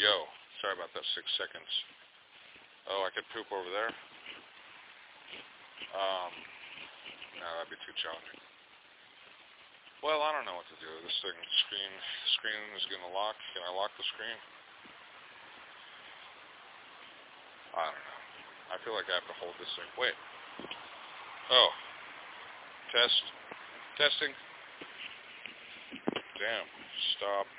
Yo, sorry about that six seconds. Oh, I could poop over there. Um, no, that'd be too challenging. Well, I don't know what to do. This thing, screen, screen is going to lock. Can I lock the screen? I don't know. I feel like I have to hold this thing. Wait. Oh. Test. Testing. Damn. Stop.